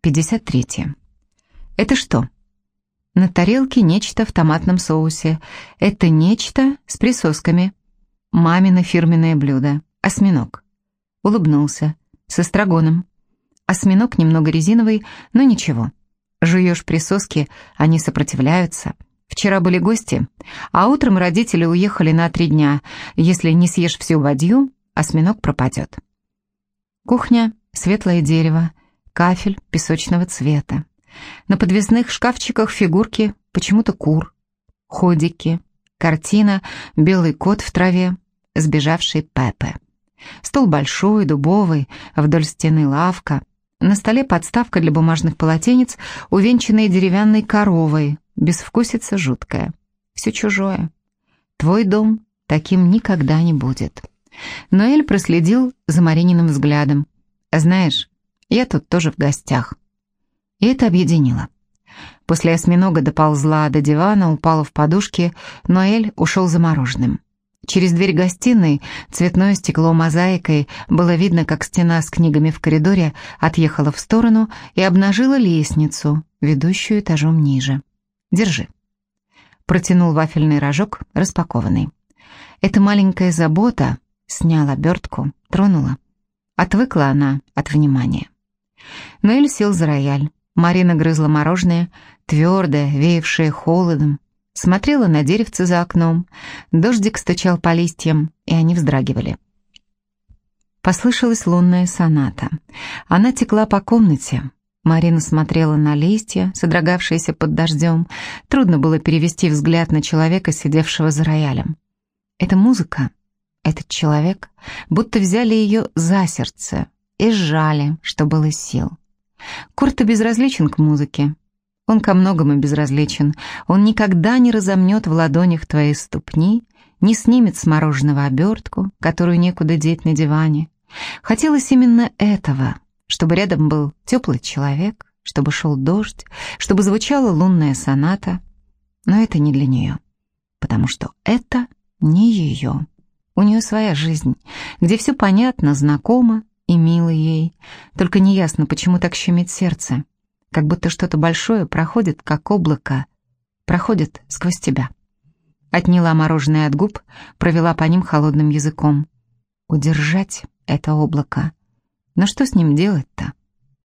53. Это что? На тарелке нечто в томатном соусе. Это нечто с присосками. Мамино фирменное блюдо. Осьминог. Улыбнулся. С эстрагоном. Осьминог немного резиновый, но ничего. Жуешь присоски, они сопротивляются. Вчера были гости, а утром родители уехали на три дня. Если не съешь всю бадью, осьминог пропадет. Кухня, светлое дерево, кафель песочного цвета. На подвесных шкафчиках фигурки почему-то кур, ходики, картина «Белый кот в траве», сбежавший Пепе. Стол большой, дубовый, вдоль стены лавка. На столе подставка для бумажных полотенец, увенчанная деревянной коровой, безвкусица жуткая. Все чужое. Твой дом таким никогда не будет. Ноэль проследил за Марининым взглядом. «Знаешь, я тут тоже в гостях». И это объединило. После осьминога доползла до дивана, упала в подушки, но Эль ушел за мороженым. Через дверь гостиной, цветное стекло мозаикой, было видно, как стена с книгами в коридоре отъехала в сторону и обнажила лестницу, ведущую этажом ниже. «Держи». Протянул вафельный рожок, распакованный. Эта маленькая забота сняла обертку, тронула. Отвыкла она от внимания. Ноэль сел за рояль. Марина грызла мороженое, твердое, веявшее холодом, смотрела на деревце за окном, дождик стучал по листьям, и они вздрагивали. Послышалась лунная соната. Она текла по комнате. Марина смотрела на листья, содрогавшиеся под дождем. Трудно было перевести взгляд на человека, сидевшего за роялем. Эта музыка, этот человек, будто взяли ее за сердце и сжали, что было сил. Курта безразличен к музыке. Он ко многому безразличен. Он никогда не разомнет в ладонях твои ступни, не снимет с мороженого обертку, которую некуда деть на диване. Хотелось именно этого, чтобы рядом был теплый человек, чтобы шел дождь, чтобы звучала лунная соната. Но это не для нее, потому что это не ее. У нее своя жизнь, где все понятно, знакомо, и мило ей. Только неясно, почему так щемит сердце. Как будто что-то большое проходит, как облако, проходит сквозь тебя. Отняла мороженое от губ, провела по ним холодным языком. Удержать это облако. Но что с ним делать-то?